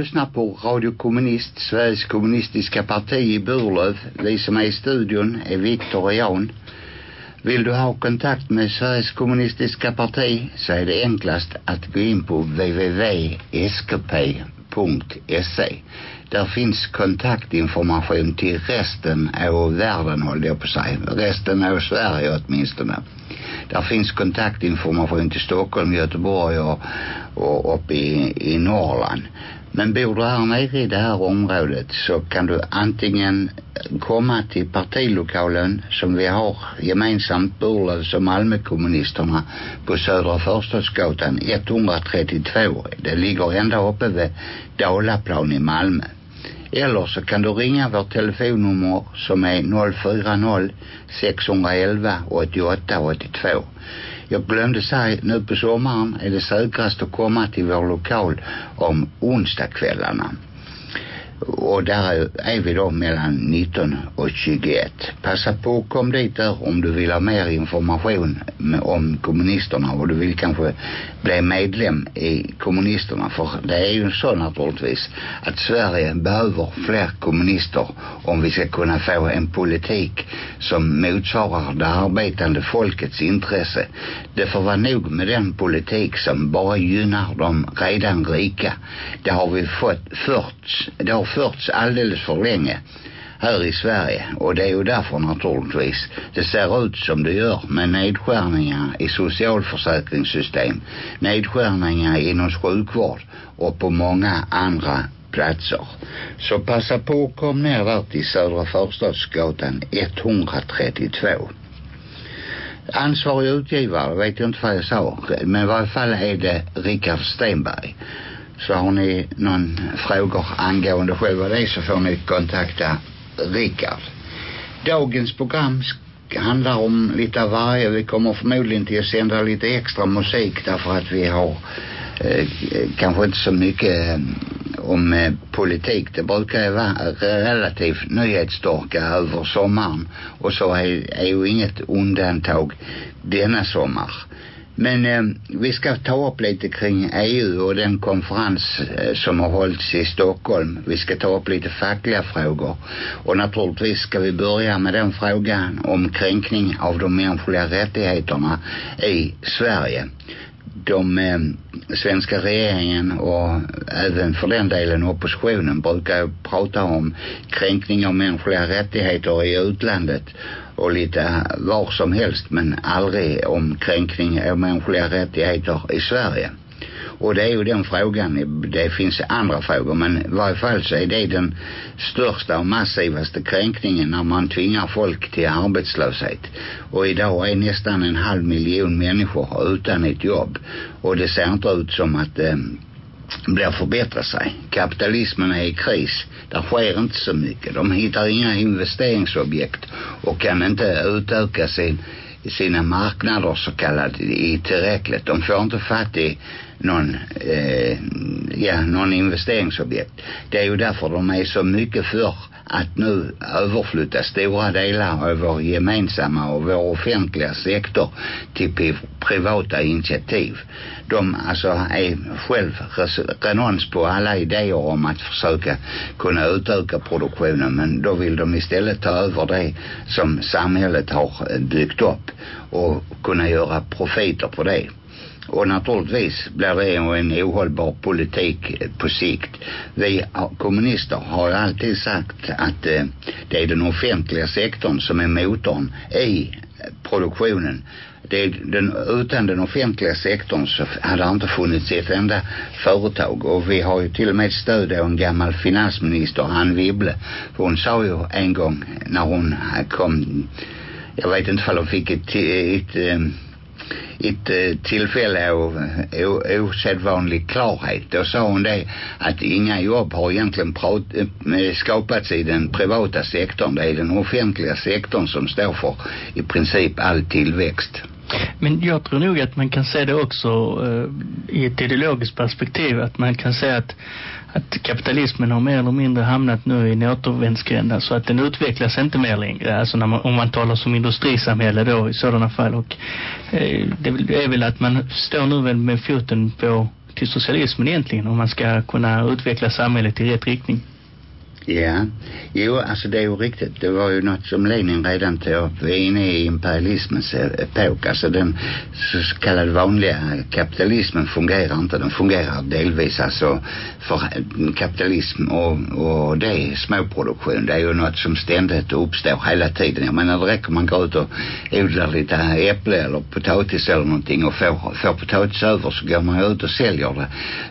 lyssnar på Radio Kommunist, Sveriges kommunistiska parti i Burlöv. Vi som är i studion är Viktor och Jan. Vill du ha kontakt med Sveriges kommunistiska parti så är det enklast att gå in på www.skp.se. Där finns kontaktinformation till resten av världen håller jag på att säga. Resten av Sverige åtminstone. Där finns kontaktinformation till Stockholm, Göteborg och, och uppe i, i Norrland. Men bor du här nere i det här området så kan du antingen komma till partilokalen som vi har gemensamt Burlövs och Malmökommunisterna på Södra Förstadsgatan 132. Det ligger ända uppe vid Dalaplan i Malmö. Eller så kan du ringa vårt telefonnummer som är 040 611 88 82. Jag glömde säga nu på sommaren är det säkrast att komma till vår lokal om onsdagskvällarna och där är vi då mellan 19 och 21. Passa på och kom dit där om du vill ha mer information om kommunisterna och du vill kanske bli medlem i kommunisterna för det är ju så naturligtvis att Sverige behöver fler kommunister om vi ska kunna få en politik som motsvarar det arbetande folkets intresse. Det får vara nog med den politik som bara gynnar de redan rika. Det har vi fått förts, det har förts alldeles för länge här i Sverige. Och det är ju därför naturligtvis det ser ut som det gör med nedskärningar i socialförsäkringssystem nedskärningar inom sjukvård och på många andra platser. Så passa på att kom ner där till Södra Förstadsgatan 132 ansvarig utgivare vet jag inte vad jag sa men i varje fall är det Rickard Stenberg så har ni någon frågor angående själva det så får ni kontakta Rickard. Dagens program handlar om lite av varje. Vi kommer förmodligen till att sända lite extra musik därför att vi har eh, kanske inte så mycket eh, om eh, politik. Det brukar ju vara relativt nyhetsstorka över sommaren och så är, är ju inget undantag denna sommar. Men eh, vi ska ta upp lite kring EU och den konferens eh, som har hållits i Stockholm. Vi ska ta upp lite fackliga frågor. Och naturligtvis ska vi börja med den frågan om kränkning av de mänskliga rättigheterna i Sverige. De eh, svenska regeringen och även för den delen oppositionen brukar prata om kränkning av mänskliga rättigheter i utlandet och lite var som helst men aldrig om kränkning av øh, mänskliga rättigheter i Sverige. Och det är ju den frågan, det finns andra frågor men i varje fall så är det den största och massivaste kränkningen när man tvingar folk till arbetslöshet. Och idag är nästan en halv miljon människor utan ett jobb. Och det ser inte ut som att øh, eh, blir förbättra sig. Kapitalismen är i kris. Där sker inte så mycket. De hittar inga investeringsobjekt och kan inte utöka sin, sina marknader så kallat i tillräckligt. De får inte fatt i någon, eh, ja, någon investeringsobjekt. Det är ju därför de är så mycket för att nu överflytta stora delar av vår gemensamma och vår offentliga sektor till privata initiativ. De alltså är själv renons på alla idéer om att försöka kunna utöka produktionen men då vill de istället ta över det som samhället har eh, byggt upp och kunna göra profiter på det. Och naturligtvis blir det en ohållbar politik på sikt. Vi kommunister har ju alltid sagt att eh, det är den offentliga sektorn som är motorn i produktionen. Det är den, utan den offentliga sektorn så hade det inte funnits ett enda företag och vi har ju till och med stöd av en gammal finansminister, han Wibble. Hon sa ju en gång när hon kom, jag vet inte om hon fick ett, ett, ett ett øh, tillfälle av osedvanlig klarhet. Då sa hon det att inga jobb har egentligen prat, øh, øh, skapats i den privata sektorn. Det är den offentliga sektorn som står för i princip all tillväxt. Men jag tror nog att man kan se det också eh, i ett ideologiskt perspektiv. Att man kan säga att att kapitalismen har mer eller mindre hamnat nu i en återvändsgränd. Så att den utvecklas inte mer längre. Alltså när man, om man talar som industrisamhälle då i sådana fall. Och eh, det är väl att man står nu väl med foten på till socialismen egentligen om man ska kunna utveckla samhället i rätt riktning. Ja, jo alltså det är ju riktigt. Det var ju något som Lenin redan tog upp. Vi är inne i imperialismens epok. Alltså den så kallade vanliga kapitalismen fungerar inte. Den fungerar delvis alltså för kapitalism och, och det är småproduktion. Det är ju något som ständigt uppstår hela tiden. Jag menar det räcker man går ut och odlar lite äpple eller potatis eller någonting och får, får potatis över så går man ut och säljer det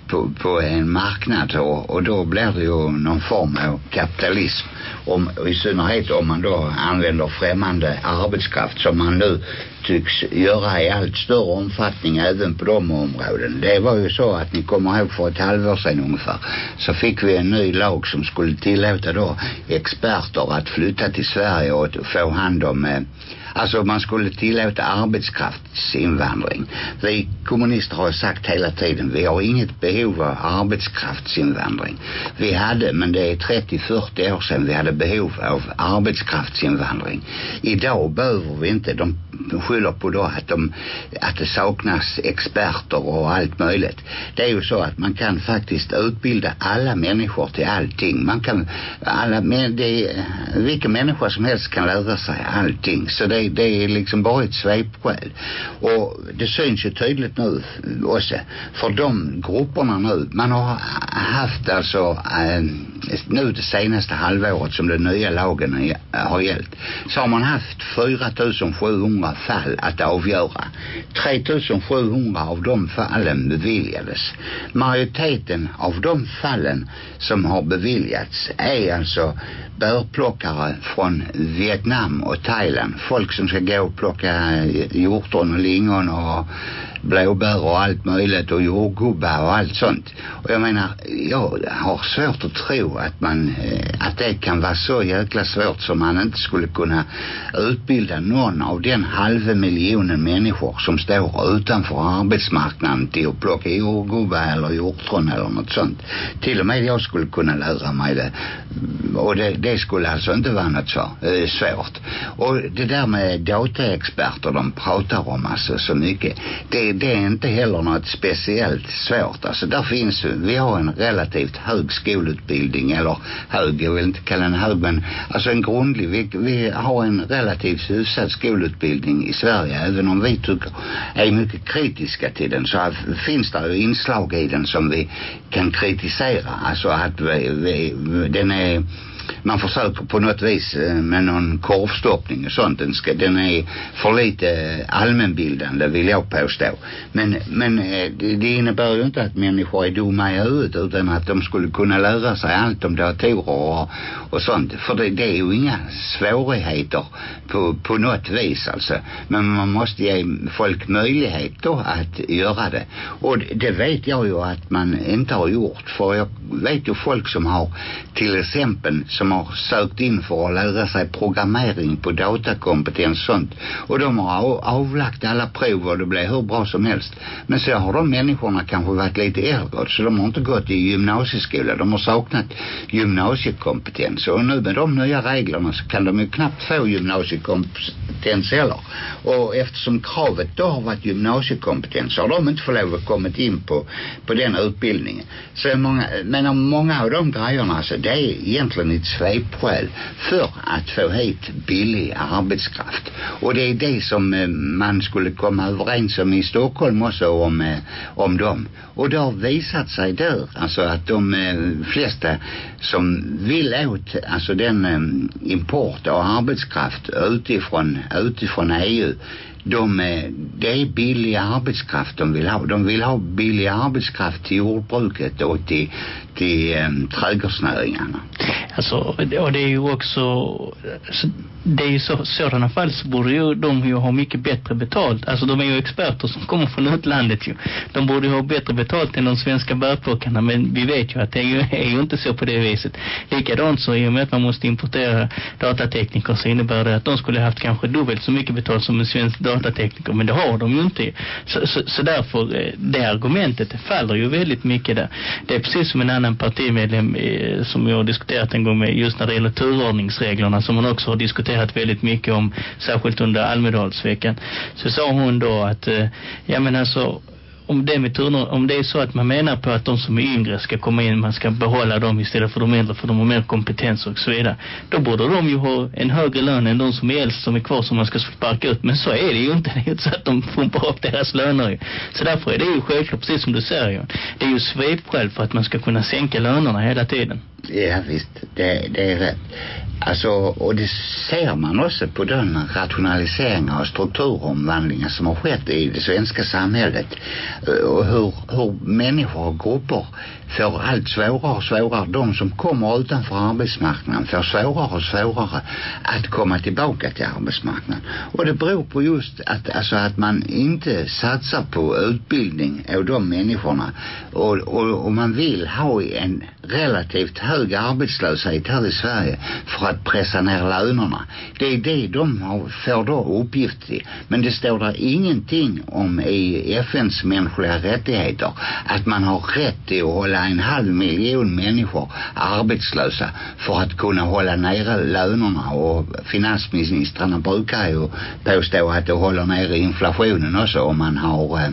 på, på en marknad och, och då blir det ju någon form av kapitalism om, i synnerhet om man då använder främmande arbetskraft som man nu tycks göra i allt större omfattning även på de områden. Det var ju så att ni kommer ihåg för ett halvår sedan ungefär så fick vi en ny lag som skulle tillåta då experter att flytta till Sverige och få hand om eh, Alltså man skulle tillåta arbetskraftsinvandring. Vi kommunister har sagt hela tiden, vi har inget behov av arbetskraftsinvandring. Vi hade, men det är 30-40 år sedan vi hade behov av arbetskraftsinvandring. Idag behöver vi inte, de skyller på då att, de, att det saknas experter och allt möjligt. Det är ju så att man kan faktiskt utbilda alla människor till allting. Man kan, alla, det, vilken människa som helst kan lära sig allting. Så det, det är liksom bara ett svepskäl. Och det syns ju tydligt nu också. För de grupperna nu, man har haft alltså äh, nu det senaste halvåret som den nya lagen har gällt så har man haft 4700 fall att avgöra. 3700 av de fallen beviljades. Majoriteten av de fallen som har beviljats är alltså bärplockare från Vietnam och Thailand. Folk som ska gå och plocka hjortron och lingon och blåbär och allt möjligt och jordgubbar och allt sånt. Och jag menar, jag har svårt att tro att man, eh, att det kan vara så jäkla svårt som man inte skulle kunna utbilda någon av den halva miljonen människor som står utanför arbetsmarknaden till att plocka jordgubbar eller hjortron eller något sånt. Till och med jag skulle kunna lära mig det. Och det, det skulle alltså inte vara något så eh, svårt. Och det där med dataexperter de pratar om alltså så mycket. Det det, är inte heller något speciellt svårt. Alltså där finns, vi har en relativt hög skolutbildning eller hög, jag vill inte kalla den hög men alltså en grundlig, vi, vi har en relativt hyfsad skolutbildning i Sverige även om vi tycker är mycket kritiska till den så finns det ju inslag i den som vi kan kritisera. Alltså att vi, vi, den är man försöker på något vis eh, med någon korvstoppning och sånt. Den, ska, den är för lite eh, allmänbildande vill jag påstå. Men, men eh, det, innebär ju inte att människor är dumma i huvudet utan att de skulle kunna lära sig allt om datorer och, och sånt. För det, det är ju inga svårigheter på, på något vis alltså. Men man måste ge folk möjligheter att göra det. Och det vet jag ju att man inte har gjort. För jag vet ju folk som har till exempel som har sökt in för att lära sig programmering på datakompetens och sånt. Och de har avlagt alla prov och det blev hur bra som helst. Men så har de människorna kanske varit lite äldre så de har inte gått i gymnasieskola. De har saknat gymnasiekompetens. Och nu med de nya reglerna så kan de ju knappt få gymnasiekompetens heller. Och eftersom kravet då har varit gymnasiekompetens så har de inte fått lov att kommit in på, på den utbildningen. Så många, men många av de grejerna alltså det är egentligen ett svepskäl för att få hit billig arbetskraft. Och det är det som eh, man skulle komma överens om i Stockholm också om, eh, om dem. Och det har visat sig där alltså att de eh, flesta som vill åt alltså den eh, import av arbetskraft utifrån, utifrån EU de, det är billig arbetskraft de vill ha. De vill ha billig arbetskraft till jordbruket och till, till um, trädgårdsnäringarna. Alltså, och det är ju också det är ju så, sådana fall så borde ju de ju ha mycket bättre betalt. Alltså de är ju experter som kommer från utlandet ju. De borde ju ha bättre betalt än de svenska bärplockarna men vi vet ju att det är ju, är ju inte så på det viset. Likadant så i och med att man måste importera datatekniker så innebär det att de skulle haft kanske dubbelt så mycket betalt som en svensk datatekniker men det har de ju inte. Så, så, så därför eh, det argumentet det faller ju väldigt mycket där. Det är precis som en annan partimedlem eh, som jag har diskuterat en gång med just när det gäller turordningsreglerna som man också har diskuterat väldigt mycket om särskilt under Almedalsveckan så sa hon då att eh, ja men alltså om det med turner, om det är så att man menar på att de som är yngre ska komma in, man ska behålla dem istället för de äldre för de har mer kompetens och så vidare. Då borde de ju ha en högre lön än de som är äldst som är kvar som man ska sparka ut. Men så är det ju inte. Det är ju inte så att de pumpar upp deras löner. Ju. Så därför är det ju självklart, precis som du säger. Ju. Det är ju svepskäl för att man ska kunna sänka lönerna hela tiden. Ja visst, det, det är rätt. Alltså, och det ser man också på den rationaliseringar och strukturomvandlingar som har skett i det svenska samhället. Eh, och hur, hur människor och grupper får allt svårare och svårare. De som kommer utanför arbetsmarknaden får svårare och svårare att komma tillbaka till arbetsmarknaden. Och det beror på just att, alltså att man inte satsar på utbildning av de människorna. Och, och, och man vill ha en relativt hög arbetslöshet här i Sverige för att pressa ner lönerna. Det är det de har, får då uppgift i. Men det står där ingenting om i FNs mänskliga rättigheter att man har rätt till att hålla en halv miljon människor arbetslösa för att kunna hålla nere lönerna och finansministrarna brukar ju påstå att det håller nere inflationen också om man har eh,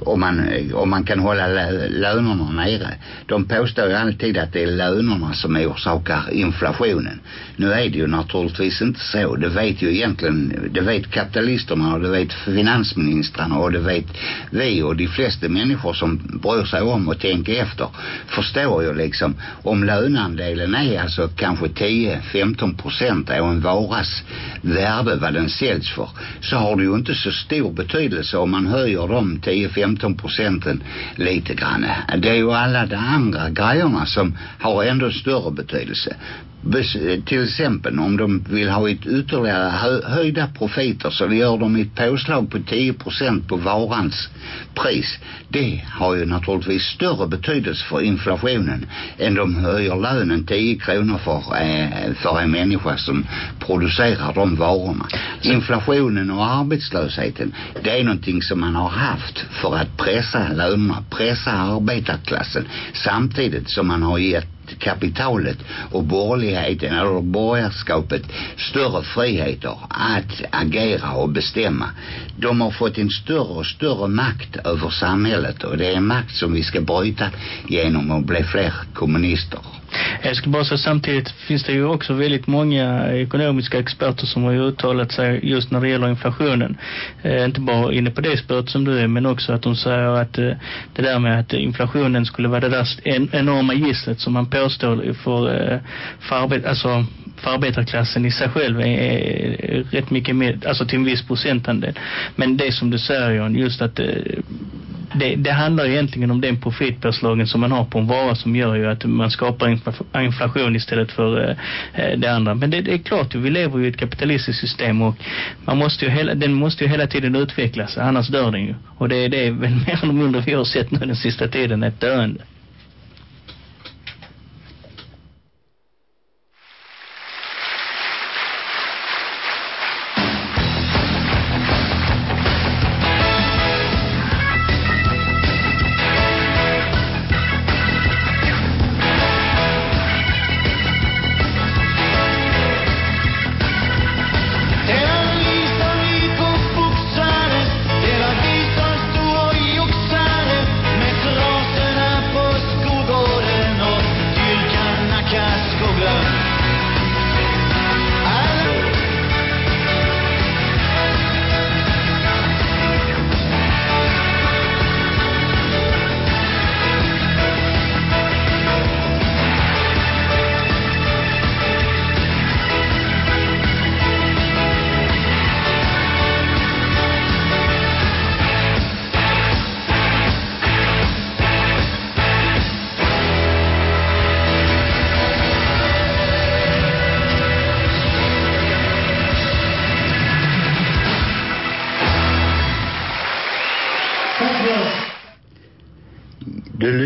om man, om man kan hålla lönerna nere. De påstår ju alltid att det är lönerna som orsakar inflationen. Nu är det ju naturligtvis inte så. Det vet ju egentligen, det vet kapitalisterna och det vet finansministrarna och det vet vi och de flesta människor som bryr sig om och tänker efter förstår ju liksom om lönandelen är alltså kanske 10-15 procent av en varas värde vad den säljs för så har det ju inte så stor betydelse om man höjer dem 10-15 15 procenten lite grann. Det är ju alla de andra grejerna som har ändå större betydelse till exempel om de vill ha ett ytterligare hö höjda profiter så gör de ett påslag på 10 procent på varans pris. Det har ju naturligtvis större betydelse för inflationen än de höjer lönen 10 kronor för, eh, för en människa som producerar de varorna. Inflationen och arbetslösheten det är någonting som man har haft för att pressa lönerna, pressa arbetarklassen samtidigt som man har gett kapitalet och borgerligheten eller borgerskapet större friheter att agera och bestämma. De har fått en större och större makt över samhället och det är en makt som vi ska bryta genom att bli fler kommunister. Jag ska bara säga samtidigt finns det ju också väldigt många ekonomiska experter som har uttalat sig just när det gäller inflationen. Eh, inte bara inne på det spåret som du är men också att de säger att eh, det där med att inflationen skulle vara det där en, enorma gisslet som man påstår för, eh, för, arbet, alltså för arbetarklassen i sig själv är, är rätt mycket mer, alltså till en viss procentandel. Men det som du säger Jan, just att eh, det, det handlar egentligen om den profitpåslagen som man har på en vara som gör ju att man skapar inflation istället för eh, eh, det andra. Men det, det är klart ju, vi lever ju i ett kapitalistiskt system och man måste ju hela, den måste ju hela tiden utvecklas, annars dör den ju. Och det, det är väl mer eller mindre vi har sett nu den sista tiden, ett döende.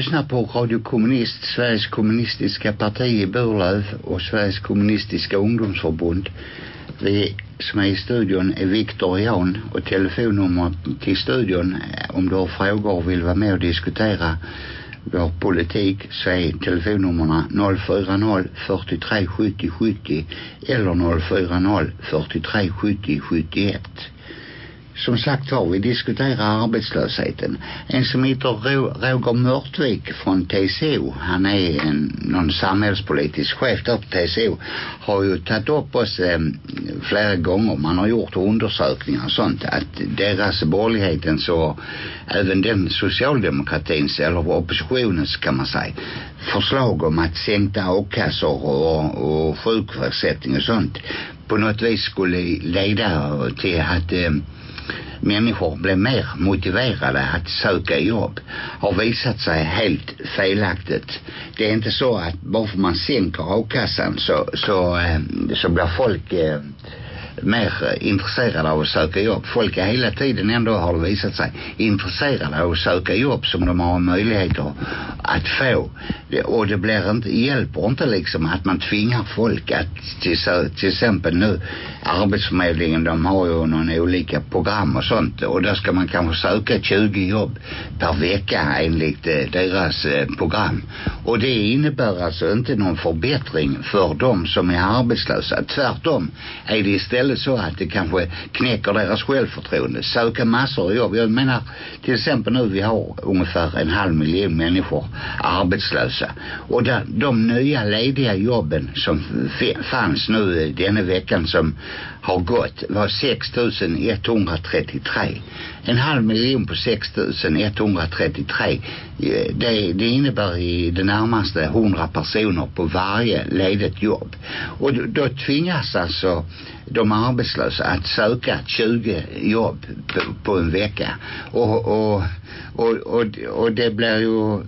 Lyssnar på Radio Kommunist, Sveriges kommunistiska parti i Burlöv och Sveriges kommunistiska ungdomsförbund. Vi som är i studion är Viktor och Jan och telefonnummer till studion eh, om du har frågor och vill vara med och diskutera vår politik så är telefonnummerna 040 43 70 70 eller 040 43 70 71 som sagt oh, var, vi diskuterar arbetslösheten. En som heter Roger Mörtvik från TCO, han är en, någon samhällspolitisk chef där på TCO, har ju tagit upp oss eh, flera gånger. Man har gjort undersökningar och sånt att deras borgerligheten så även den socialdemokratins eller oppositionens kan man säga förslag om att sänkta a-kassor och, och sjukförsättning och sånt på något vis skulle leda till att eh, människor blev mer motiverade att söka jobb har visat sig helt felaktigt. Det är inte så att bara för man sänker a-kassan så, så, eh, så blir folk eh, mer intresserade av att söka jobb. Folk är hela tiden ändå har det visat sig intresserade av att söka jobb som de har möjligheter att få. Och det blir inte, hjälper inte liksom att man tvingar folk att till, till exempel nu Arbetsförmedlingen de har ju någon olika program och sånt och där ska man kanske söka 20 jobb per vecka enligt eh, deras eh, program. Och det innebär alltså inte någon förbättring för de som är arbetslösa. Tvärtom är det istället istället så att det kanske knäcker deras självförtroende. Söka massor av jobb. Jag menar till exempel nu vi har ungefär en halv miljon människor arbetslösa. Och där, de nya lediga jobben som fanns nu denna veckan som har gått var 6133. En halv miljon på 6133. Det, det innebär i det närmaste 100 personer på varje ledigt jobb. Och då, då tvingas alltså de arbetslösa att söka 20 jobb på, på en vecka. Och, och, och, och, och det blir ju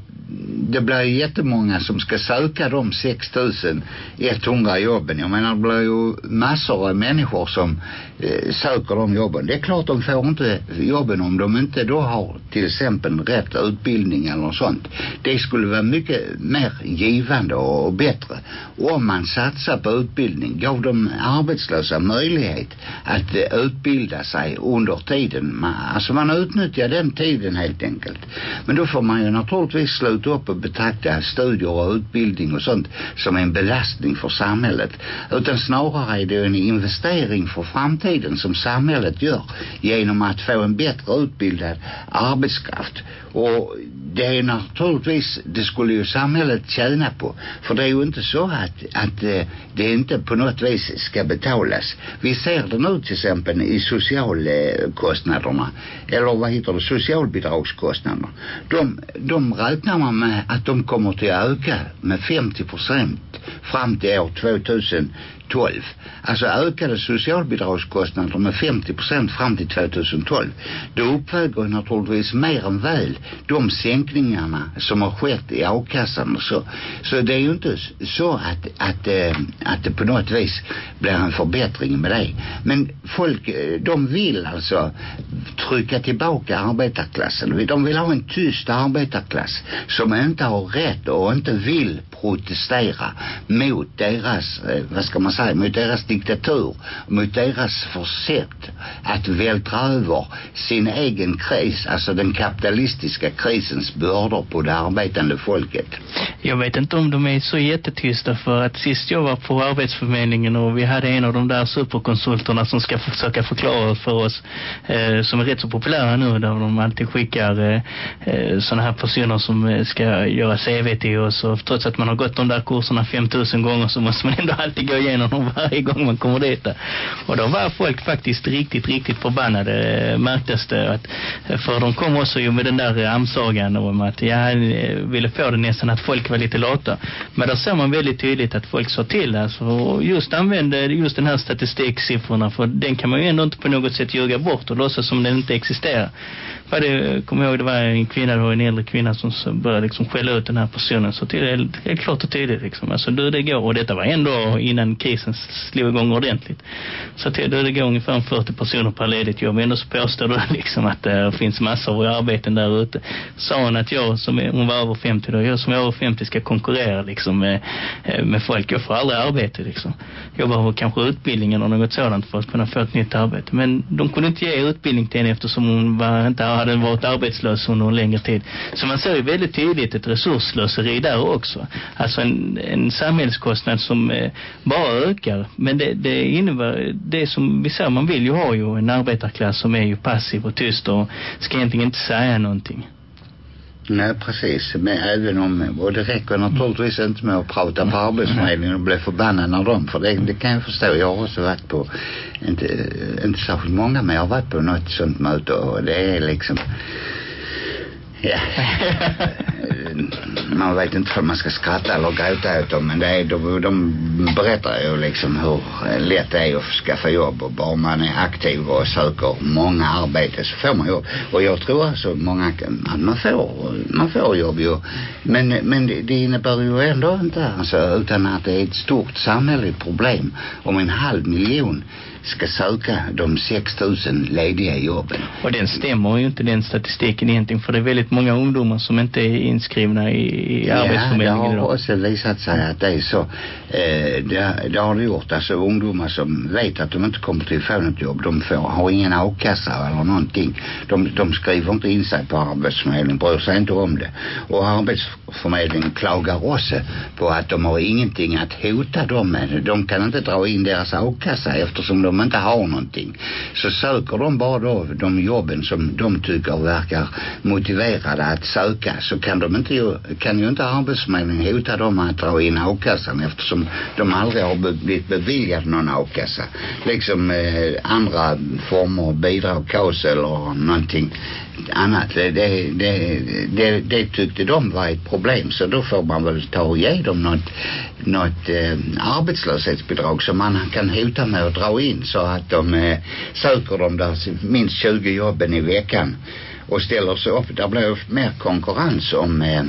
det blir jättemånga som ska söka de 6100 jobben. Jag menar det blir ju massor av människor som eh, söker de jobben. Det är klart de får inte jobben om de inte då har till exempel rätt utbildning eller sånt. Det skulle vara mycket mer givande och, och bättre om man satsar på utbildning. Gav de arbetslösa möjlighet att eh, utbilda sig under tiden. Man, alltså man utnyttjar den tiden helt enkelt. Men då får man ju naturligtvis sluta upp och betrakta studier och utbildning och sånt som en belastning för samhället. Utan snarare är det en investering för framtiden som samhället gör genom att få en bättre utbildad arbetskraft. Och det är naturligtvis, det skulle ju samhället tjäna på. För det är ju inte så att, att eh, det inte på något vis ska betalas. Vi ser det nu till exempel i socialkostnaderna. Eller vad heter det? Socialbidragskostnaderna. De, de räknar man med att de kommer till att öka med 50 procent fram till år 2000 12. Alltså ökade socialbidragskostnader med 50 procent fram till 2012. Då uppväger naturligtvis mer än väl de sänkningarna som har skett i a-kassan och så. Så det är ju inte så att, att, eh, att det på något vis blir en förbättring med det. Men folk, eh, de vill alltså trycka tillbaka arbetarklassen. De vill ha en tyst arbetarklass som inte har rätt och inte vill protestera mot deras, eh, vad ska man säga, mot deras diktatur, mot deras försett att vältra över sin egen kris, alltså den kapitalistiska krisens bördor på det arbetande folket. Jag vet inte om de är så jättetysta för att sist jag var på Arbetsförmedlingen och vi hade en av de där superkonsulterna som ska försöka förklara för oss eh, som är rätt så populära nu där de alltid skickar eh, eh sådana här personer som eh, ska göra CV till oss och trots att man har gått de där kurserna 5000 gånger så måste man ändå alltid gå igenom honom varje gång man kommer dit. Och då var folk faktiskt riktigt, riktigt förbannade eh, märktes det. Att, eh, för de kom också ju med den där eh, amsagan om att jag ville få det nästan att folk var lite lata. Men där ser man väldigt tydligt att folk sa till alltså, och just använde just den här statistiksiffrorna för den kan man ju ändå inte på något sätt ljuga bort och låtsas som den inte existerar var det kommer jag ihåg det var en kvinna då, en äldre kvinna som började liksom skälla ut den här personen så till det är helt klart och tydligt liksom. Alltså du det går och detta var ändå innan krisen slog igång ordentligt. Så till du det går ungefär 40 personer per ledigt jobb. Ändå så påstår du liksom att det finns massor av arbeten där ute. Sa hon att jag som är, hon var över 50 då, jag som är över 50 ska konkurrera liksom med, eh, med folk. Jag får aldrig arbete liksom. Jag behöver kanske utbildning eller något sådant för att kunna få ett nytt arbete. Men de kunde inte ge utbildning till henne eftersom hon var, inte hade hade varit arbetslös under en längre tid. Så man ser ju väldigt tydligt ett resursslöseri där också. Alltså en, en samhällskostnad som eh, bara ökar. Men det, det innebär, det som vi ser, man vill ju ha ju en arbetarklass som är ju passiv och tyst och ska egentligen inte säga någonting. Nej, precis. Men även om, och det räcker naturligtvis inte med att prata på arbetsförmedlingen och bli förbannad när dem. för det, det kan jag förstå. Jag har också varit på, inte, inte särskilt många, men jag har varit på något sånt möte och det är liksom, ja. man vet inte om man ska skratta eller gråta åt dem men det är, de, de berättar ju liksom hur lätt det är att skaffa jobb och bara man är aktiv och söker många arbeten så får man jobb. Och jag tror alltså många att man får man får jobb ju. Men, men det, det innebär ju ändå inte alltså utan att det är ett stort samhälleligt problem om en halv miljon ska söka de 6000 lediga jobben. Och den stämmer ju inte den statistiken egentligen för det är väldigt många ungdomar som inte är inskrivna i, i arbetsförmedlingen Ja, det har idag. också visat sig att det är så. Eh, det, det har det gjort. Alltså ungdomar som vet att de inte kommer till att få något jobb. De får, har ingen a-kassa eller någonting. De, de skriver inte in sig på arbetsförmedlingen. Bryr sig inte om det. Och arbetsförmedlingen klagar också på att de har ingenting att hota dem med. De kan inte dra in deras a-kassa eftersom de inte har någonting. Så söker de bara då de jobben som de tycker verkar motiverade att söka så kan de inte ju, kan ju inte arbetsförmedlingen hota dem att dra in a-kassan eftersom de aldrig har be, blivit beviljade någon a-kassa. Liksom eh, andra former av bidrag, KAS eller någonting annat. Det, det, det, det, tyckte de var ett problem så då får man väl ta och ge dem något, något eh, arbetslöshetsbidrag som man kan hota med att dra in så att de eh, söker de där minst 20 jobben i veckan och ställer sig upp. Där blir mer konkurrens om eh,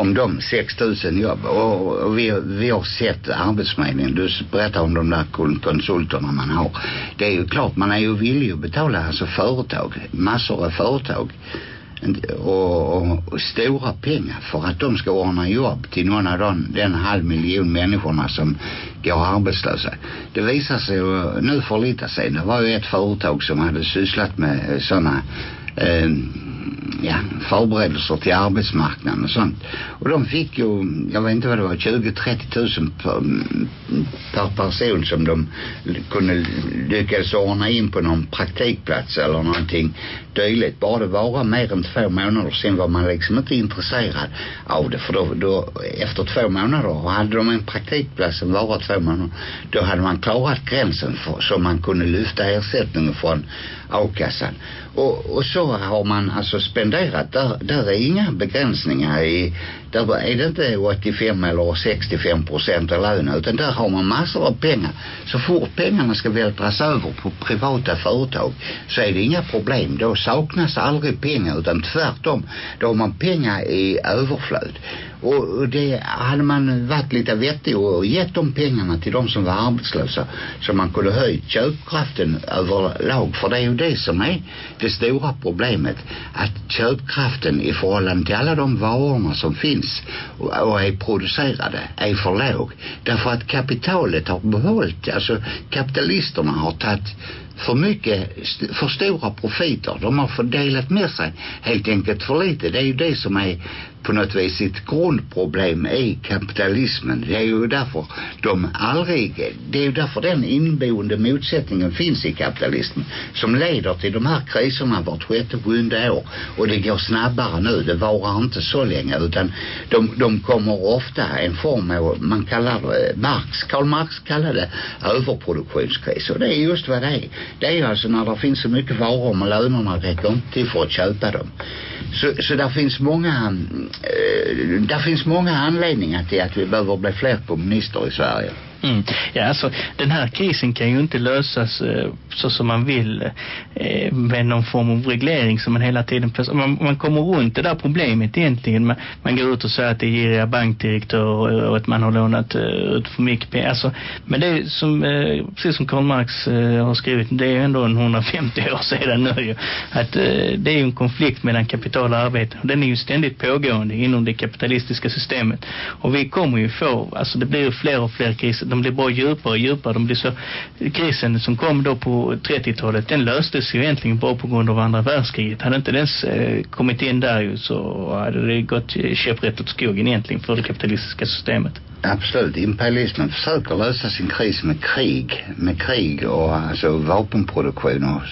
om de 6000 jobb. Och, och vi, vi har sett arbetsförmedlingen. Du berättar om de där konsulterna man har. Det är ju klart man är ju villig att betala alltså företag. Massor av företag. Och, och, och stora pengar för att de ska ordna jobb till någon av de, den halv miljon människorna som går arbetslösa. Det visar sig ju nu för sig. det var ju ett företag som hade sysslat med sådana eh, eh ja, förberedelser till arbetsmarknaden och sånt. Och de fick ju, jag vet inte vad det var, 20-30 tusen per, per person som de kunde lyckas ordna in på någon praktikplats eller någonting dylikt. Bara det vara mer än två månader sen var man liksom inte intresserad av det. För då, då efter två månader hade de en praktikplats som var två månader. Då hade man klarat gränsen för, så man kunde lyfta ersättningen från a-kassan. Och, och så har man alltså spenderat, där, där är inga begränsningar i, där är det inte 85 eller 65 procent av lönen utan där har man massor av pengar. Så fort pengarna ska vältras över på privata företag så är det inga problem. Då saknas aldrig pengar utan tvärtom, då har man pengar i överflöd. Och, det hade man varit lite vettig och gett de pengarna till de som var arbetslösa så man kunde höjt köpkraften överlag. För det är ju det som är det stora problemet. Att köpkraften i förhållande till alla de varorna som finns och, och är producerade är för låg. Därför att kapitalet har behållit, alltså kapitalisterna har tagit för mycket, för stora profiter. De har fördelat med sig helt enkelt för lite. Det är ju det som är på något vis ett grundproblem i kapitalismen. Det är ju därför de aldrig, det är ju därför den inboende motsättningen finns i kapitalismen som leder till de här kriserna vart sjätte, sjunde år. Och det går snabbare nu, det varar inte så länge utan de, de kommer ofta en form av, man kallar det, Marx, Karl Marx kallade det överproduktionskris och det är just vad det är. Det är alltså när det finns så mycket varor men lönerna räcker inte till för att köpa dem. Så, så där finns många eh, där finns många anledningar till att vi behöver bli fler kommunister i Sverige. Mm. Ja, alltså den här krisen kan ju inte lösas eh, så som man vill eh, med någon form av reglering som man hela tiden man, man kommer runt det där problemet egentligen. Man, man går ut och säger att det är giriga bankdirektörer och att man har lånat eh, ut för mycket pengar. Alltså, men det är som, eh, precis som Karl Marx eh, har skrivit, det är ändå en 150 år sedan nu ju, att eh, det är ju en konflikt mellan kapital och arbete. Och den är ju ständigt pågående inom det kapitalistiska systemet. Och vi kommer ju få, alltså det blir ju fler och fler kriser de blir bara djupare och djupare. De blir så, krisen som kom då på 30-talet, den löstes ju egentligen bara på grund av andra världskriget. Hade inte ens eh, kommit in där ju så hade det gått eh, köprätt åt skogen egentligen för det kapitalistiska systemet. Absolut. Imperialismen försöker lösa sin kris med krig. Med krig och alltså vapenproduktion och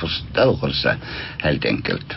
förstörelse helt enkelt.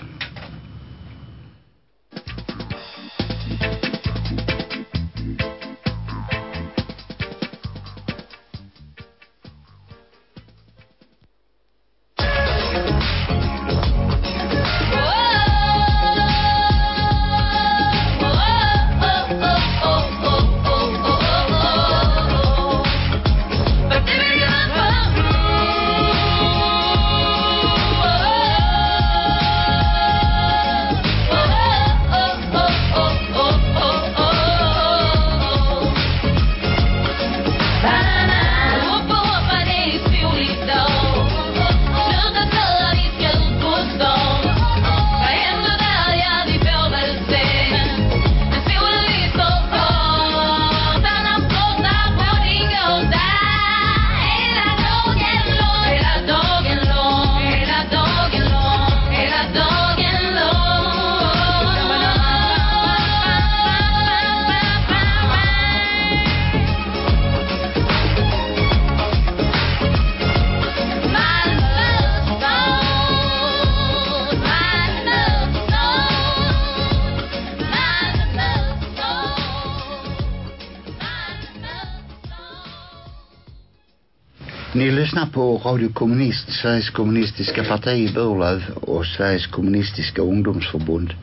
Lyssnar på Radio Kommunist, Sveriges kommunistiska parti i Burlöv och Sveriges kommunistiska ungdomsförbund.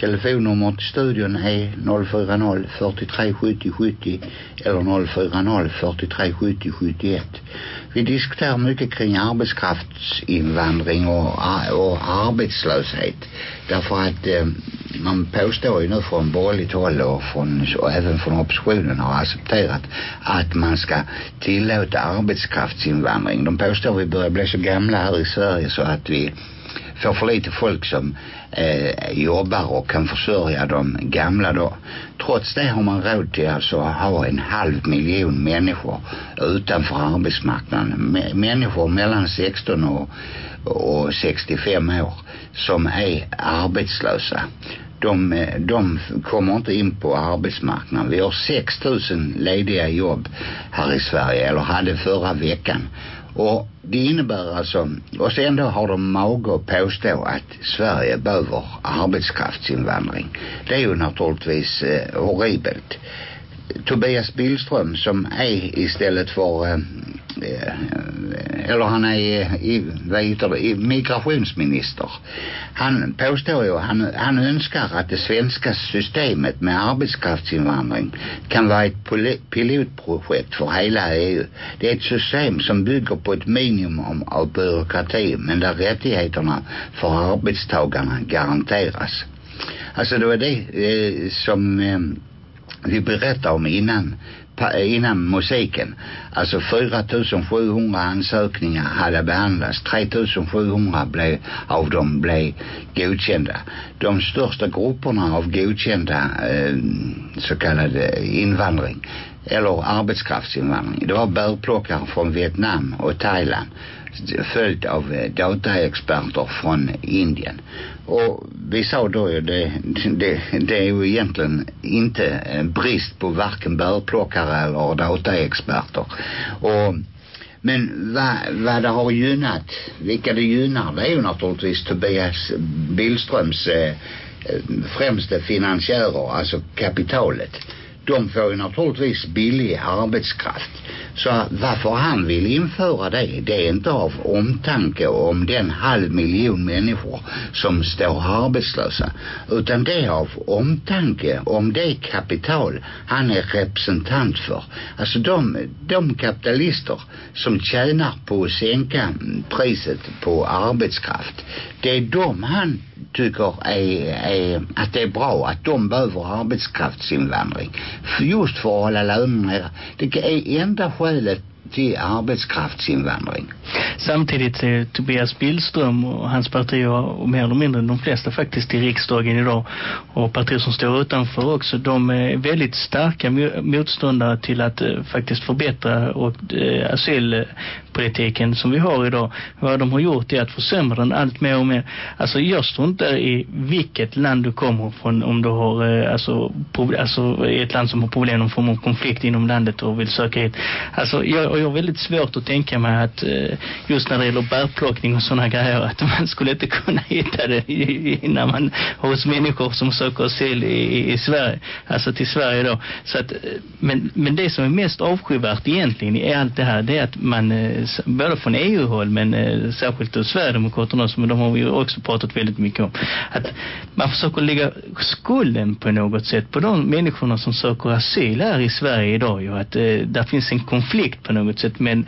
Telefonnumret till studion är 040 43 70 70 eller 040 43 70 71. Vi diskuterar mycket kring arbetskraftsinvandring och, och arbetslöshet. Därför att eh, man påstår ju nu från borgerligt håll och, från, och även från oppositionen har accepterat att man ska tillåta arbetskraftsinvandring. De påstår att vi börjar bli så gamla här i Sverige så att vi får för lite folk som eh, jobbar och kan försörja de gamla då. Trots det har man råd till alltså att ha en halv miljon människor utanför arbetsmarknaden. M människor mellan 16 och, och 65 år som är arbetslösa. De, de kommer inte in på arbetsmarknaden. Vi har 6 000 lediga jobb här i Sverige, eller hade förra veckan. Och det innebär alltså, och sen då har de mage att påstå att Sverige behöver arbetskraftsinvandring. Det är ju naturligtvis eh, horribelt. Tobias Billström som är istället för eh, eh eller han är eh, i, vad heter det, migrationsminister. Han påstår ju, han, han önskar att det svenska systemet med arbetskraftsinvandring kan vara ett pilotprojekt för hela EU. Det är ett system som bygger på ett minimum av byråkrati men där rättigheterna för arbetstagarna garanteras. Alltså det var det eh, som eh, vi berättade om innan innan musiken. Alltså 4700 ansökningar hade behandlats. 3700 blev, av dem blev godkända. De största grupperna av godkända eh, så kallade eh, invandring eller arbetskraftsinvandring. Det var bärplockare från Vietnam och Thailand följt av eh, dataexperter från Indien. Och vi sa då ju det, det, det är ju egentligen inte en brist på varken bärplockare eller dataexperter. Och men vad, vad det har gynnat, vilka det gynnar, det är ju naturligtvis Tobias Billströms eh, eh främste finansiärer, alltså kapitalet de får ju naturligtvis billig arbetskraft. Så varför han vill införa det, det är inte av omtanke om den halv miljon människor som står arbetslösa. Utan det är av omtanke om det kapital han är representant för. Alltså de, de kapitalister som tjänar på att sänka priset på arbetskraft. Det är de han tycker är, är att det är bra att de behöver arbetskraftsinvandring. För just för att hålla lönerna Det är enda skälet till arbetskraftsinvandring. Samtidigt är Tobias Billström och hans parti och mer eller mindre de flesta faktiskt i riksdagen idag och partier som står utanför också, de är väldigt starka motståndare till att eh, faktiskt förbättra och, eh, asylpolitiken som vi har idag. Vad de har gjort är att försämra den allt mer och mer. Alltså jag struntar i vilket land du kommer från om du har eh, alltså, alltså ett land som har problem någon form av konflikt inom landet och vill söka hit. Alltså jag, jag har väldigt svårt att tänka mig att eh, just när det gäller bärplockning och sådana grejer att man skulle inte kunna hitta det när man hos människor som söker asyl i, i Sverige, alltså till Sverige då. Så att, eh, men, men det som är mest avskyvärt egentligen i allt det här det är att man eh, både från EU-håll men särskilt då Sverigedemokraterna som de har vi också pratat väldigt mycket om att man försöker lägga skulden på något sätt på de människorna som söker asyl här i Sverige idag ju att eh, där finns en konflikt på något sätt men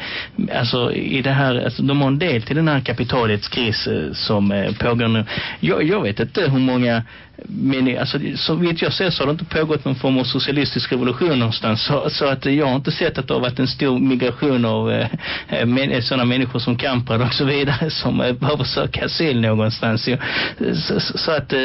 alltså i det här alltså, de har en del till den här kapitalets kris eh, som eh, pågår nu. Jag, jag vet inte hur många men alltså, så vet jag ser så har det inte pågått någon form av socialistisk revolution någonstans. Så, så att jag har inte sett att det har varit en stor migration av eh, eh men, sådana människor som kampar och så vidare som eh, behöver söka asyl någonstans. Så, så, så att, eh,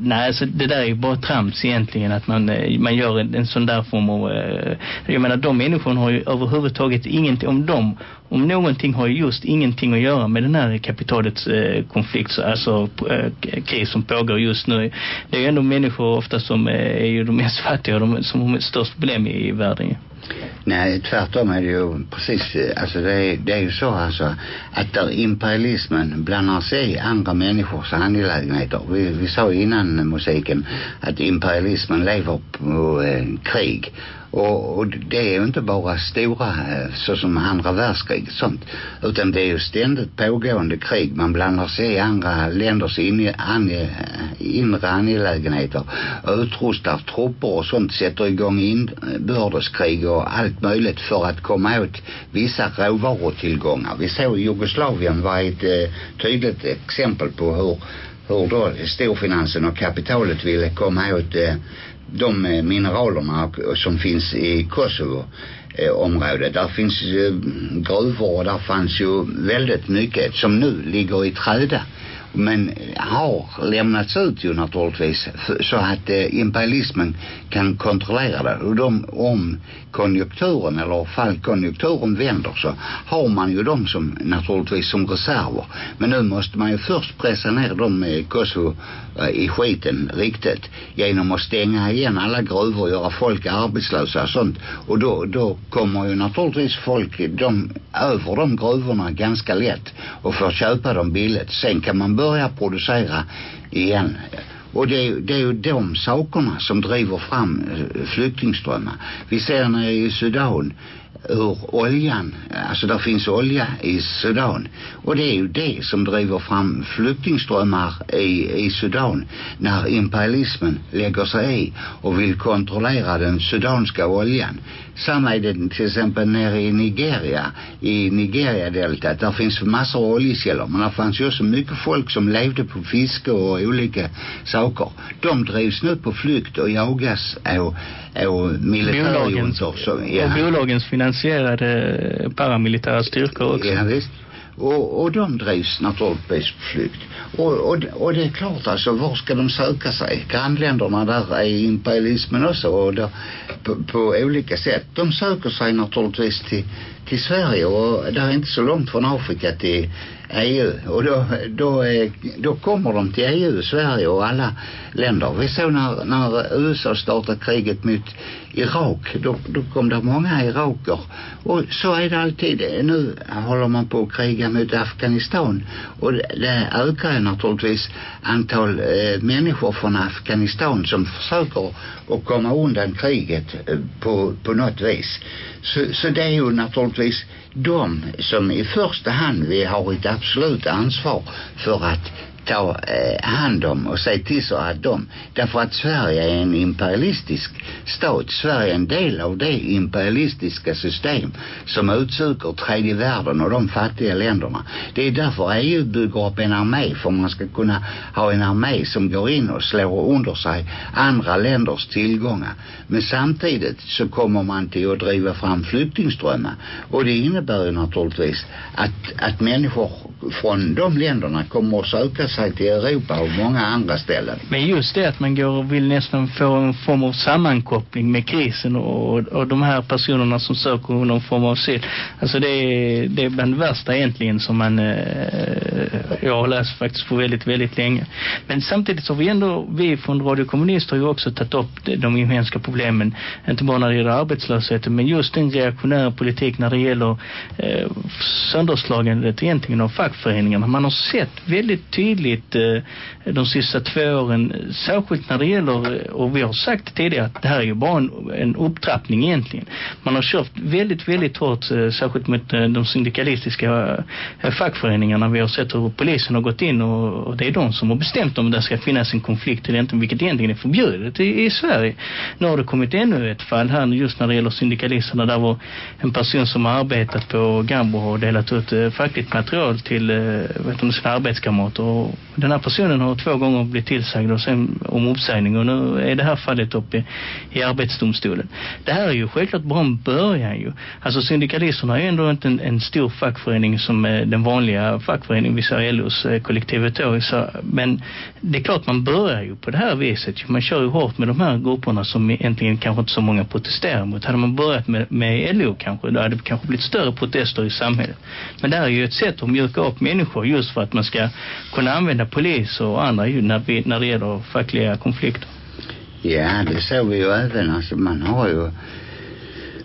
nej, alltså, det där är ju bara trams egentligen att man, eh, man gör en, en sån där form av, eh, jag menar de människorna har ju överhuvudtaget ingenting, om dem om någonting har just ingenting att göra med den här kapitalets eh, konflikt, alltså eh, kris som pågår just nu. Det är ju ändå människor ofta som eh, är ju de mest fattiga och de som har störst problem i, i världen. Nej, tvärtom är det ju precis, eh, alltså det är, det är ju så alltså att där imperialismen blandar sig i andra människors angelägenheter. Vi, vi sa innan musiken att imperialismen lever på eh, krig och, och det är ju inte bara stora eh, såsom så som andra världskrig sånt utan det är ju ständigt pågående krig. Man blandar sig i andra länders in, an, inre angelägenheter. Utrustar trupper och sånt sätter igång inbördeskrig och allt möjligt för att komma åt vissa råvarutillgångar. Vi såg Jugoslavien var ett eh, tydligt exempel på hur hur då storfinansen och kapitalet ville komma åt eh, de eh, mineralerna som finns i Kosovo eh, området. Där finns eh, gruvor och där fanns ju väldigt mycket som nu ligger i träda men har lämnats ut ju naturligtvis så att eh, imperialismen kan kontrollera det och de, om konjunkturen eller fall konjunkturen vänder så har man ju dem som naturligtvis som reserver. Men nu måste man ju först pressa ner dem i Kosovo eh, i skiten riktigt genom att stänga igen alla gruvor och göra folk arbetslösa och sånt. Och då, då kommer ju naturligtvis folk de, över de gruvorna ganska lätt och får köpa dem billigt. Sen kan man börja producera igen och det är, det är ju de sakerna som driver fram eh, flyktingströmmar. Vi ser nere i Sudan ur oljan, alltså där finns olja i Sudan och det är ju det som driver fram flyktingströmmar i, i Sudan när imperialismen lägger sig i och vill kontrollera den sudanska oljan samma är det till exempel nere i Nigeria i Nigeria-deltat där finns massor av oljekällor. Men det fanns ju också mycket folk som levde på fiske och olika saker. De drivs nu på flykt och jagas av, av militärjuntor ja. och bolagens finansierade paramilitära styrkor också. Ja visst och, och de drivs naturligtvis på flykt. Och, och, och det är klart alltså var ska de söka sig? Grannländerna där är imperialismen också och då, på, på olika sätt. De söker sig naturligtvis till, till Sverige och det är inte så långt från Afrika till EU och då, då, eh, då kommer de till EU, Sverige och alla länder. Vi såg när, när USA startade kriget mot Irak, då, då kom det många iraker och så är det alltid. Nu håller man på att kriga mot Afghanistan och det, det ökar naturligtvis antal eh, människor från Afghanistan som försöker att komma undan kriget eh, på, på något vis. Så, så det är ju naturligtvis de som i första hand vi har ett absolut ansvar för att ta eh, hand om och se till så att de, därför att Sverige är en imperialistisk stat. Sverige är en del av det imperialistiska system som utsuger tredje världen och de fattiga länderna. Det är därför EU bygger upp en armé för man ska kunna ha en armé som går in och slår under sig andra länders tillgångar. Men samtidigt så kommer man till att driva fram flyktingströmmar och det innebär ju naturligtvis att, att människor från de länderna kommer att söka sig till Europa och många andra ställen. Men just det att man går och vill nästan få en form av sammankoppling med krisen och, och de här personerna som söker någon form av sitt. Alltså det är, det är bland det värsta egentligen som man eh, jag har läst faktiskt för väldigt, väldigt länge. Men samtidigt så har vi ändå, vi från Radio Kommunist har ju också tagit upp de inhemska problemen, inte bara när det gäller arbetslösheten, men just den reaktionära politik när det gäller eh, sönderslagandet egentligen av fackföreningarna. Man har sett väldigt tydligt eh, de sista två åren, särskilt när det gäller, eh, och vi har sagt tidigare att det här är ju bara en, en upptrappning egentligen. Man har kört väldigt, väldigt hårt, eh, särskilt mot eh, de syndikalistiska eh, fackföreningarna. Vi har sett hur polisen har gått in och, och det är de som har bestämt om det ska finnas en konflikt eller inte, vilket egentligen är förbjudet i, i Sverige. Nu har det kommit ännu ett fall här just när det gäller syndikalisterna där var en person som har arbetat på Gambo och delat ut eh, fackligt material till eh, vet du, sina arbetskamrater och den här personen har två gånger blivit tillsagd och sen om uppsägning och nu är det här fallet uppe i arbetsdomstolen. Det här är ju självklart bara en början ju. Alltså syndikalisterna är ju ändå inte en, en stor fackförening som eh, den vanliga fackföreningen, vi säger LOs eh, kollektivet då. Så, men det är klart man börjar ju på det här viset. Man kör ju hårt med de här grupperna som egentligen kanske inte så många protesterar mot. Hade man börjat med, med LO kanske, då hade det kanske blivit större protester i samhället. Men det här är ju ett sätt att mjuka upp människor just för att man ska kunna använda polis och andra ju när, vi, när det gäller fackliga konflikter. Ja, det såg vi ju även. Alltså man har ju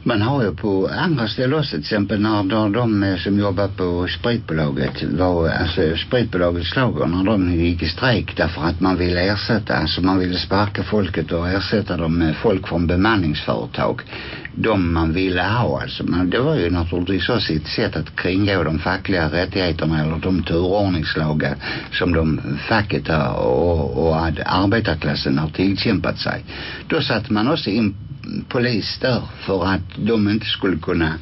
man har ju på andra ställen också till exempel när de, de som jobbar på spritbolaget var alltså spritbolagets slager när de gick i strejk därför att man ville ersätta alltså man ville sparka folket och ersätta dem med folk från bemanningsföretag. De man ville ha alltså. Men det var ju naturligtvis också ett sätt att kringgå de fackliga rättigheterna eller de turordningslagar som de facket och, och arbetarklassen har tillkämpat sig. Då satte man också in polis där för att de inte skulle kunna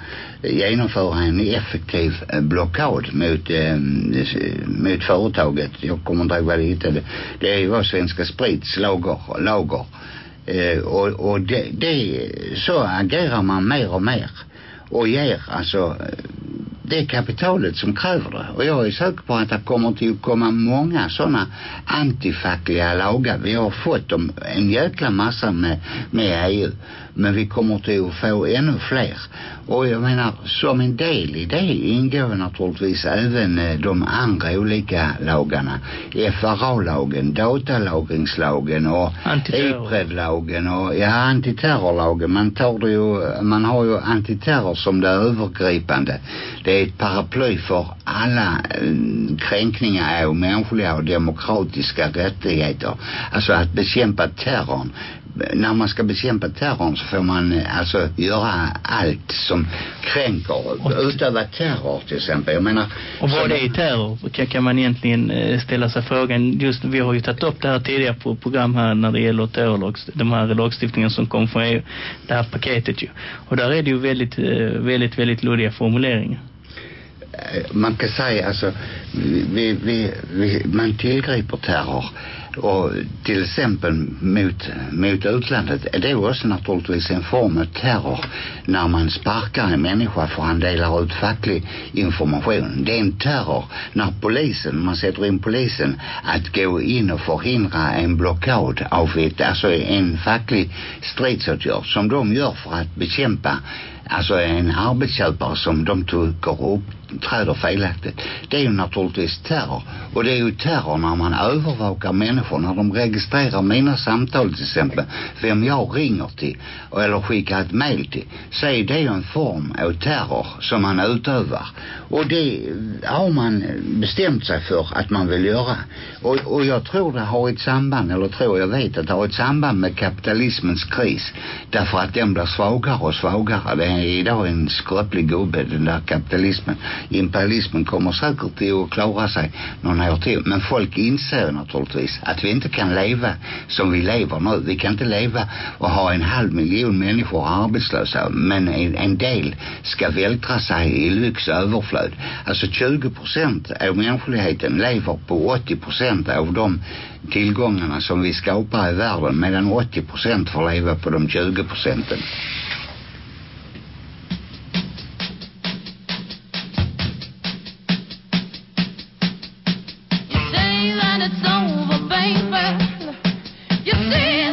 genomföra en effektiv eh, blockad mot, eh, mot företaget. Jag kommer inte ihåg vad det hittade. Det var Svenska Sprits lager, lager. Eh, och och det, det, så agerar man mer och mer och ger alltså eh, det är kapitalet som kräver det. Och jag är säker på att det kommer till att komma många sådana antifackliga lagar. Vi har fått dem en jäkla massa med, med EU. Men vi kommer till att få ännu fler. Och jag menar, som en del i det ingår naturligtvis även eh, de andra olika lagarna. FRA-lagen, datalagringslagen och IPRED-lagen och ja, antiterrorlagen. Man tar det ju, man har ju antiterror som det övergripande. Det är ett paraply för alla äh, kränkningar av mänskliga och demokratiska rättigheter. Alltså att bekämpa terrorn när man ska bekämpa terrorn så får man alltså göra allt som kränker, och, utöva terror till exempel. Jag menar, och vad är terror? Kan, man egentligen ställa sig frågan, just vi har ju tagit upp det här tidigare på program här när det gäller terrorlags, de här lagstiftningen som kom från EU, det här paketet ju. Och där är det ju väldigt, väldigt, väldigt luddiga formuleringar man kan säga alltså vi, vi, vi, man tillgriper terror och till exempel mot, mot utlandet är det också naturligtvis en form av terror när man sparkar en människa för han delar ut facklig information. Det är en terror när polisen, man sätter in polisen att gå in och förhindra en blockad av ett, alltså en facklig stridsåtgärd som de gör för att bekämpa alltså en arbetsköpare som de tycker uppträder felaktigt. Det är ju naturligtvis terror. Och det är ju terror när man övervakar människor, när de registrerar mina samtal till exempel, vem jag ringer till eller skickar ett mail till. Så är det ju en form av terror som man utövar. Och det har man bestämt sig för att man vill göra. Och, och jag tror det har ett samband, eller tror jag vet att det har ett samband med kapitalismens kris. Därför att den blir svagare och svagare. Det är idag en skröplig gubbe, den där kapitalismen. Imperialismen kommer säkert till att klara sig några år till. Men folk inser naturligtvis att vi inte kan leva som vi lever nu. Vi kan inte leva och ha en halv miljon människor arbetslösa. Men en, en del ska vältra sig i lyx och överflöd. Alltså 20 procent av mänskligheten lever på 80 procent av de tillgångarna som vi skapar i världen medan 80 procent får leva på de 20 procenten. That it's over, baby. You see.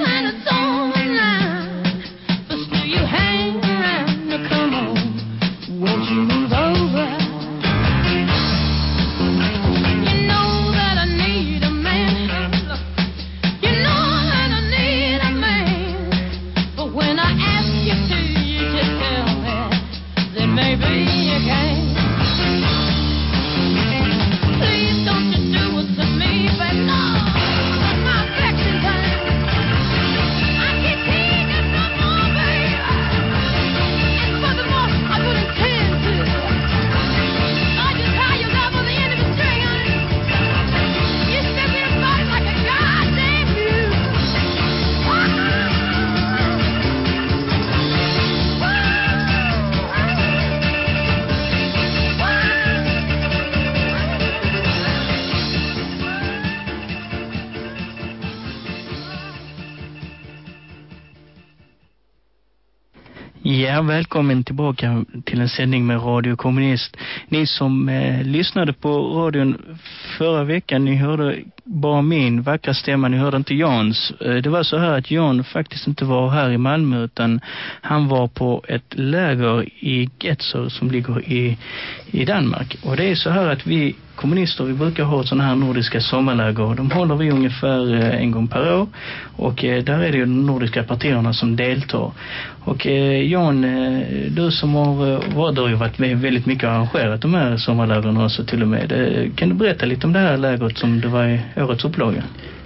Ja, välkommen tillbaka till en sändning med Radio Kommunist. Ni som eh, lyssnade på radion förra veckan, ni hörde bara min vackra stämma, ni hörde inte Jans. Eh, det var så här att Jan faktiskt inte var här i Malmö utan han var på ett läger i Getzer som ligger i, i Danmark. Och det är så här att vi kommunister, vi brukar ha sådana här nordiska sommarläger. och De håller vi ungefär eh, en gång per år. Och eh, där är det ju de nordiska partierna som deltar. Och eh, Jan, du som har varit, du har ju varit med väldigt mycket och arrangerat de här sommarlägren också till och med. Kan du berätta lite om det här lägret som det var i årets upplaga?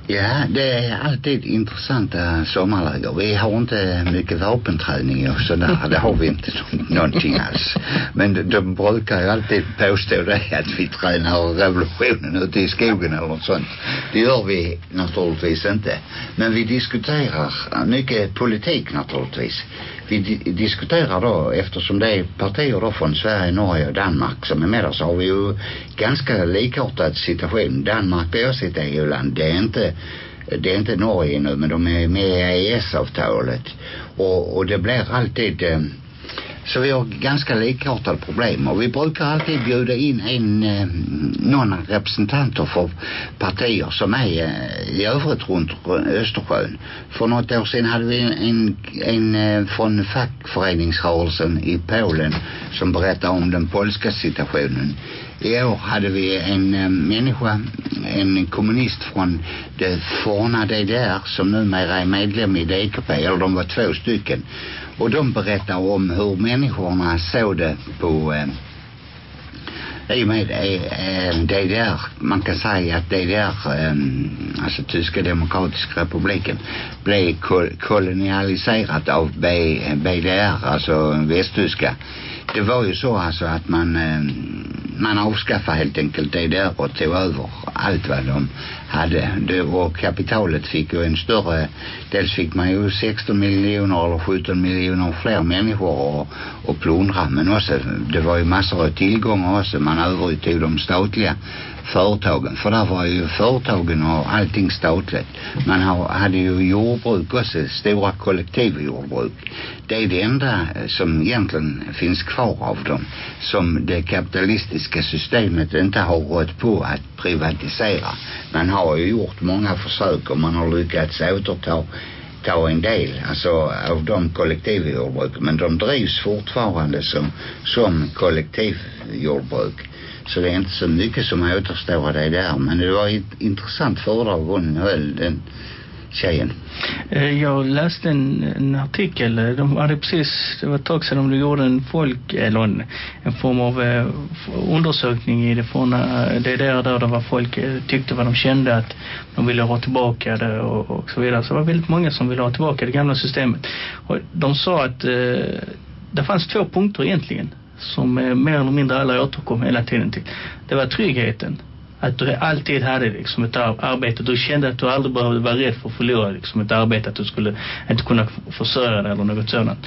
Ja, det är alltid intressanta sommarläger. Vi har inte mycket vapenträning och sådär. Det har vi inte någonting alls. Men de, brukar ju alltid påstå det att vi tränar revolutionen ute i skogen eller något sånt. Det gör vi naturligtvis inte. Men vi diskuterar mycket politik naturligtvis vi diskuterar då, eftersom det är partier då från Sverige, Norge och Danmark som är med där så har vi ju ganska likartad situation. Danmark är också ett EU-land. Det är inte det är inte Norge nu men de är med i EES-avtalet och, och det blir alltid eh, så vi har ganska likartade problem och vi brukar alltid bjuda in en, eh, någon representanter för partier som är eh, i övrigt runt Östersjön. För något år sedan hade vi en, en eh, från fackföreningsrörelsen i Polen som berättade om den polska situationen. I år hade vi en eh, människa, en kommunist från det forna DDR som numera är medlem i DKP, eller de var två stycken. Och de berättar om hur människorna såg det på eh, i och med eh, eh DDR, man kan säga att DDR, eh, alltså Tyska Demokratiska Republiken, blev kol kolonialiserat av B, BDR, alltså Västtyska. Det var ju så alltså att man, eh, man avskaffade helt enkelt DDR och tog över allt vad de hade. Det, och kapitalet fick ju en större, dels fick man ju 16 miljoner eller 17 miljoner fler människor att, att plundra. Men också, det var ju massor av tillgångar också. Man övertog de statliga företagen. För där var ju företagen och allting statligt. Man har, hade ju jordbruk också, stora kollektivjordbruk. Det är det enda eh, som egentligen finns kvar av dem. Som det kapitalistiska systemet inte har rått på att privatisera. Man har ju gjort många försök och man har lyckats återta ta en del alltså av de kollektivjordbruk. Men de drivs fortfarande som, som kollektivjordbruk. Så det är inte så mycket som återstår av det där. Men det var ett intressant föredrag hon höll, den tjejen. Eh, jag läste en, en artikel. Eh, de hade precis, det var ett tag sedan de gjorde en folk, eller en, en form av eh, undersökning i det forna, eh, det där där det var folk tyckte vad de kände att de ville ha tillbaka det och, och så vidare. Så det var väldigt många som ville ha tillbaka det gamla systemet. Och de sa att eh, det fanns två punkter egentligen som eh, mer eller mindre alla återkom hela tiden till. Det var tryggheten att du alltid hade liksom ett arbete. Du kände att du aldrig behövde vara rädd för att förlora liksom ett arbete. Att du skulle inte kunna försörja dig eller något sådant.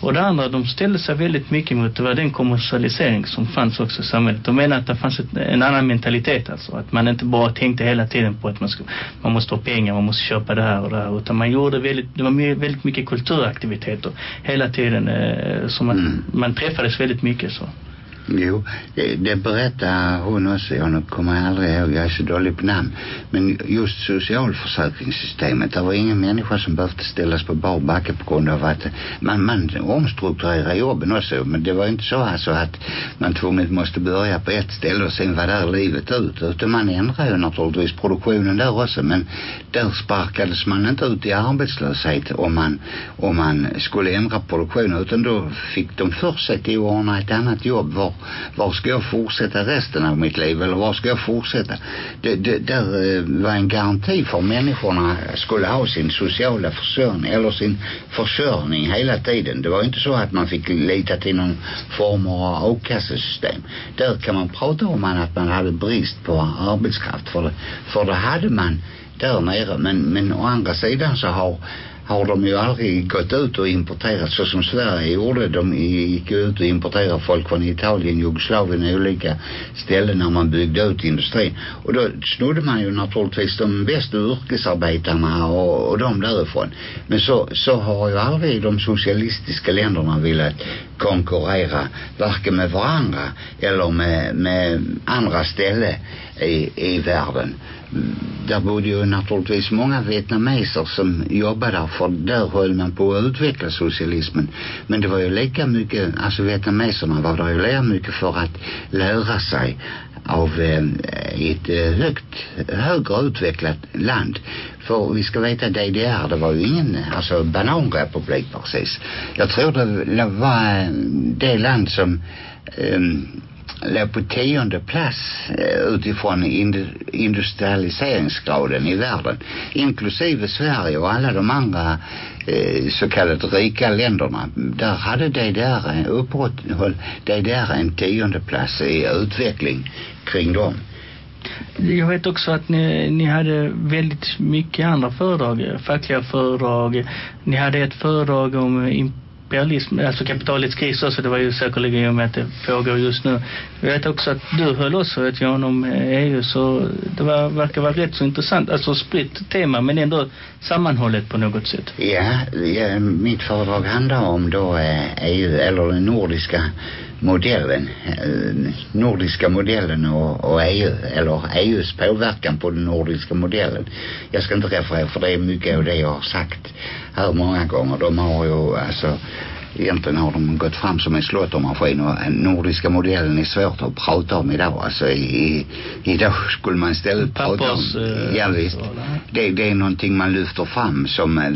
Och det andra, de ställde sig väldigt mycket mot det var den kommersialisering som fanns också i samhället. De menade att det fanns ett, en annan mentalitet alltså. Att man inte bara tänkte hela tiden på att man, ska, man måste ha pengar, man måste köpa det här och det här. Utan man gjorde väldigt, det var väldigt mycket kulturaktiviteter hela tiden. Eh, som man, mm. man träffades väldigt mycket så. Jo, det, det berättar hon också. Jag kommer aldrig ihåg, jag är så dålig på namn. Men just socialförsäkringssystemet, det var ingen människa som behövde ställas på bar backe på grund av att man, man omstrukturerar jobben också. Men det var inte så alltså att man tvunget måste börja på ett ställe och sen vara där livet ut. Utan man ändrar ju naturligtvis produktionen där också. Men där sparkades man inte ut i arbetslöshet om man, om man skulle ändra produktionen. Utan då fick de för sig till att ordna ett annat jobb var var ska jag fortsätta resten av mitt liv eller var ska jag fortsätta? Det, det, där eh, var en garanti för människorna skulle ha sin sociala försörjning eller sin försörjning hela tiden. Det var inte så att man fick lita till någon form av avkassesystem där kan man prata om att man hade brist på arbetskraft för det, för det hade man där nere. Men, men å andra sidan så har har de ju aldrig gått ut och importerat så som Sverige gjorde. De gick ut och importerade folk från Italien, Jugoslavien och olika ställen när man byggde ut industrin. Och då snodde man ju naturligtvis de bästa yrkesarbetarna och, och de därifrån. Men så, så har ju aldrig de socialistiska länderna velat konkurrera varken med varandra eller med, med andra ställen i, i världen där bodde ju naturligtvis många vietnameser som jobbade där för där höll man på att utveckla socialismen. Men det var ju lika mycket alltså vietnameserna var där ju lika mycket för att lära sig av eh, ett eh, högt högre utvecklat land. För vi ska veta DDR det var ju ingen eh, alltså bananrepublik precis. Jag tror det var eh, det land som eh, låg på tionde plats eh, utifrån industrialiseringsgraden i världen inklusive Sverige och alla de andra eh, så kallade rika länderna där hade DDR uppehåll DDR en tionde plats i utveckling kring dem jag vet också att ni, ni hade väldigt mycket andra föredrag, eh, fackliga föredrag. Ni hade ett föredrag om kapitalism, alltså kapitalets kris också, det var ju säkerligen i och med att det pågår just nu. Jag vet också att du höll också ett Jan om eh, EU så det var, verkar vara rätt så intressant, alltså spritt tema men ändå sammanhållet på något sätt. Ja, ja mitt föredrag handlar om då eh, EU eller den nordiska modellen, eh, nordiska modellen och, och EU eller EUs påverkan på den nordiska modellen. Jag ska inte referera för det är mycket av det jag har sagt här många gånger. De har ju alltså egentligen har de gått fram som en slåttermaskin och den nordiska modellen är svårt att prata om idag. Alltså i, idag skulle man istället prata om uh, ja visst. det, det är någonting man lyfter fram som eh,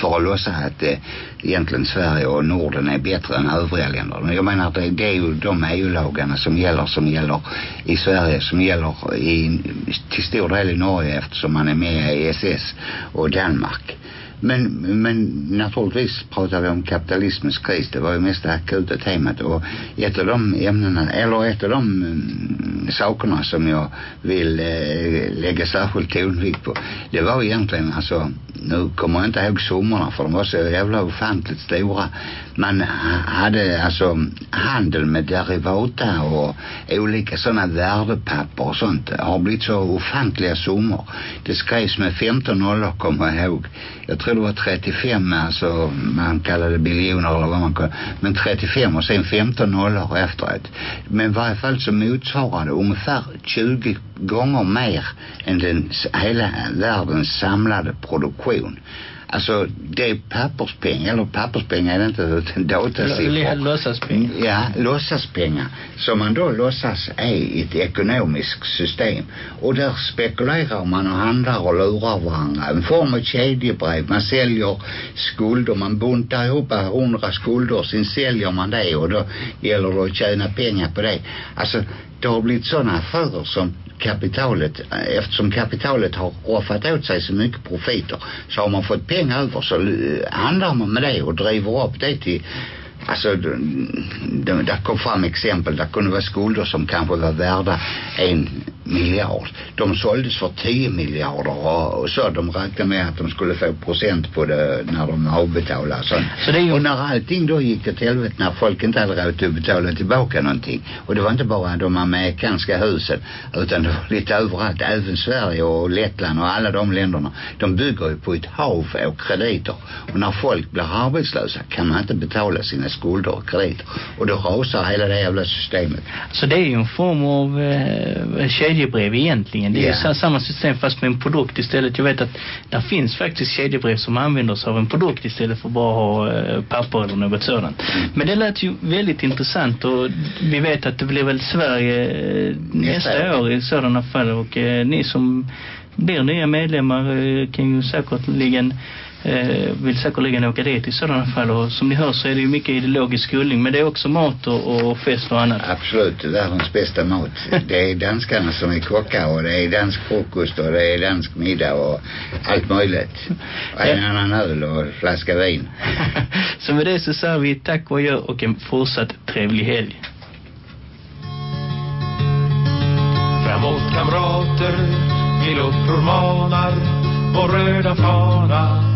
för att låsa att eh, egentligen Sverige och Norden är bättre än övriga länder. Men jag menar det, det är ju de EU-lagarna som gäller som gäller i Sverige som gäller i, till stor del i Norge eftersom man är med i ESS och Danmark men, men naturligtvis pratar vi om kapitalismens kris. Det var ju mest det akuta temat. Och ett av de ämnena, eller ett av de um, sakerna som jag vill eh, lägga särskilt tonvikt på. Det var egentligen alltså, nu kommer jag inte ihåg summorna för de var så jävla ofantligt stora. Man hade alltså handel med derivata och olika sådana värdepapper och sånt Det har blivit så ofantliga summor. Det skrevs med 15 nollor kommer jag ihåg. Jag tror det var 35 alltså man kallade biljoner eller vad man kan, men 35 och sen 15 nollor efteråt. Men i varje fall så motsvarade ungefär 20 gånger mer än den hela världens samlade produktion. Alltså det är papperspengar, eller papperspengar är det inte utan datasiffror. Låtsaspengar. Ja, låtsaspengar. Som man då låtsas är ett ekonomiskt system. Och där spekulerar man och handlar och lurar varandra. En form av kedjebrev. Man säljer skulder, man buntar ihop hundra skulder, sen säljer man det och då gäller det att tjäna pengar på det. Alltså det har blivit sådana affärer som kapitalet eftersom kapitalet har roffat åt sig så mycket profiter så har man fått pengar över så handlar man med det och driver upp det till alltså, där kom fram exempel. Det kunde vara skulder som kanske var värda en miljard. De såldes för 10 miljarder och, och så de räknade med att de skulle få procent på det när de avbetalade. Så, Så det är ju- Och när allting då gick åt helvete, när folk inte hade råd att betala tillbaka någonting. Och det var inte bara de amerikanska husen, utan det var lite överallt. Även Sverige och Lettland och alla de länderna. De bygger ju på ett hav av krediter. Och när folk blir arbetslösa kan man inte betala sina skulder och krediter. Och då rasar hela det jävla systemet. Så det är ju en form av eh, kedjebrev egentligen. Det är ju sa- samma system fast med en produkt istället. Jag vet att där finns faktiskt kedjebrev som använder sig av en produkt istället för bara ha eh, papper eller något sådant. Men det lät ju väldigt intressant och vi vet att det blir väl Sverige eh, nästa år i sådana fall och eh, ni som blir nya medlemmar eh, kan ju säkerligen eh, vill säkerligen åka dit i sådana fall och som ni hör så är det ju mycket ideologisk skolning men det är också mat och, och fest och annat. Absolut, världens bästa mat. Det är danskarna som är kockar och det är dansk frukost och det är dansk middag och allt möjligt. Och en annan öl och flaska vin. så med det så säger vi tack och gör och en fortsatt trevlig helg. Framåt kamrater, vi luppror manar Vår röda fana,